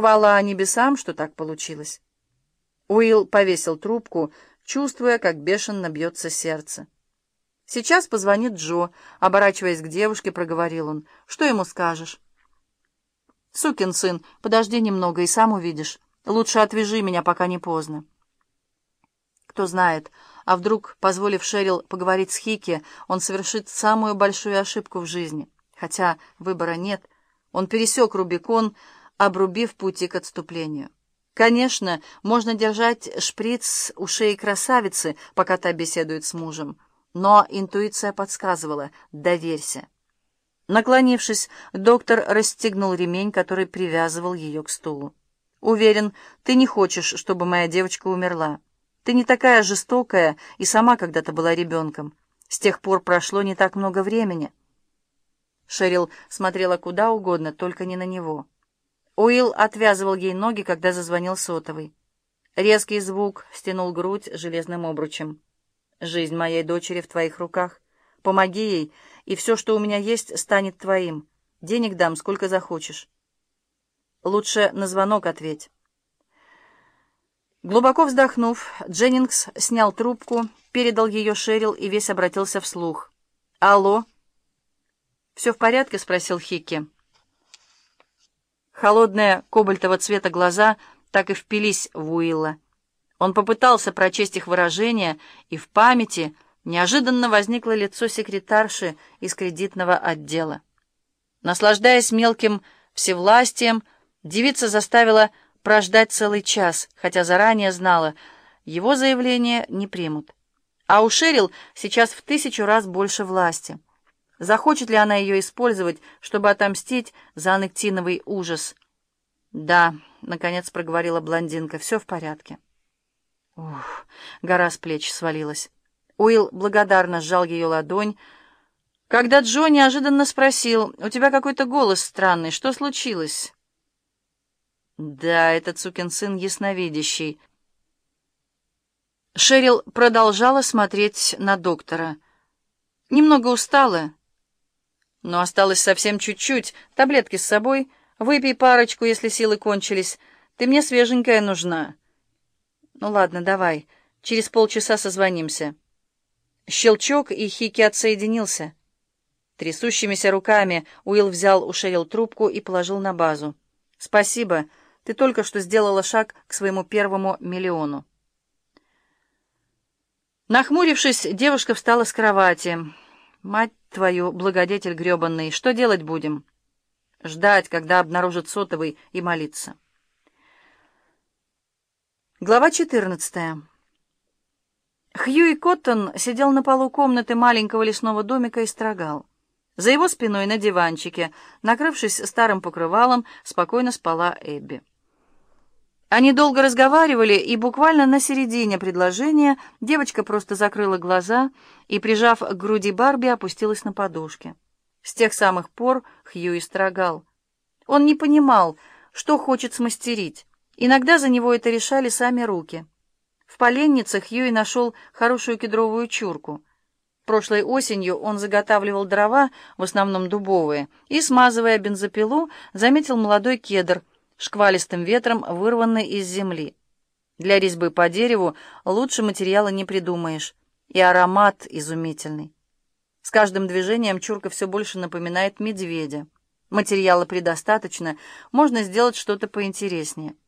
Хвала небесам, что так получилось. Уилл повесил трубку, чувствуя, как бешено бьется сердце. «Сейчас позвонит Джо», — оборачиваясь к девушке, проговорил он. «Что ему скажешь?» «Сукин сын, подожди немного и сам увидишь. Лучше отвяжи меня, пока не поздно». Кто знает, а вдруг, позволив Шерил поговорить с Хики, он совершит самую большую ошибку в жизни. Хотя выбора нет. Он пересек Рубикон, обрубив пути к отступлению. Конечно, можно держать шприц у шеи красавицы, пока та беседует с мужем. Но интуиция подсказывала «доверься». Наклонившись, доктор расстегнул ремень, который привязывал ее к стулу. «Уверен, ты не хочешь, чтобы моя девочка умерла. Ты не такая жестокая и сама когда-то была ребенком. С тех пор прошло не так много времени». Шерил смотрела куда угодно, только не на него. Уилл отвязывал ей ноги, когда зазвонил сотовый. Резкий звук стянул грудь железным обручем. «Жизнь моей дочери в твоих руках. Помоги ей, и все, что у меня есть, станет твоим. Денег дам, сколько захочешь». «Лучше на звонок ответь». Глубоко вздохнув, Дженнингс снял трубку, передал ее Шерил и весь обратился вслух. «Алло?» «Все в порядке?» — спросил Хикки. Холодные кобальтового цвета глаза так и впились в Уилла. Он попытался прочесть их выражение, и в памяти неожиданно возникло лицо секретарши из кредитного отдела. Наслаждаясь мелким всевластием, девица заставила прождать целый час, хотя заранее знала, его заявление не примут. А у Шерил сейчас в тысячу раз больше власти. Захочет ли она ее использовать, чтобы отомстить за аннектиновый ужас? «Да», — наконец проговорила блондинка, — «все в порядке». Ух, гора с плеч свалилась. Уилл благодарно сжал ее ладонь. Когда Джо неожиданно спросил, «У тебя какой-то голос странный, что случилось?» «Да, этот сукин сын ясновидящий». Шерил продолжала смотреть на доктора. «Немного устала». Но осталось совсем чуть-чуть. Таблетки с собой. Выпей парочку, если силы кончились. Ты мне свеженькая нужна. Ну ладно, давай. Через полчаса созвонимся. Щелчок, и Хики отсоединился. Трясущимися руками Уилл взял у Шерил трубку и положил на базу. «Спасибо. Ты только что сделала шаг к своему первому миллиону». Нахмурившись, девушка встала с кровати. «Мать твою, благодетель гребанный, что делать будем?» «Ждать, когда обнаружат сотовый, и молиться». Глава 14. Хьюи Коттон сидел на полу комнаты маленького лесного домика и строгал. За его спиной на диванчике, накрывшись старым покрывалом, спокойно спала Эбби. Они долго разговаривали, и буквально на середине предложения девочка просто закрыла глаза и, прижав к груди Барби, опустилась на подушке. С тех самых пор Хьюи строгал. Он не понимал, что хочет смастерить. Иногда за него это решали сами руки. В поленнице Хьюи нашел хорошую кедровую чурку. Прошлой осенью он заготавливал дрова, в основном дубовые, и, смазывая бензопилу, заметил молодой кедр — шквалистым ветром, вырванный из земли. Для резьбы по дереву лучше материала не придумаешь, и аромат изумительный. С каждым движением чурка все больше напоминает медведя. Материала предостаточно, можно сделать что-то поинтереснее.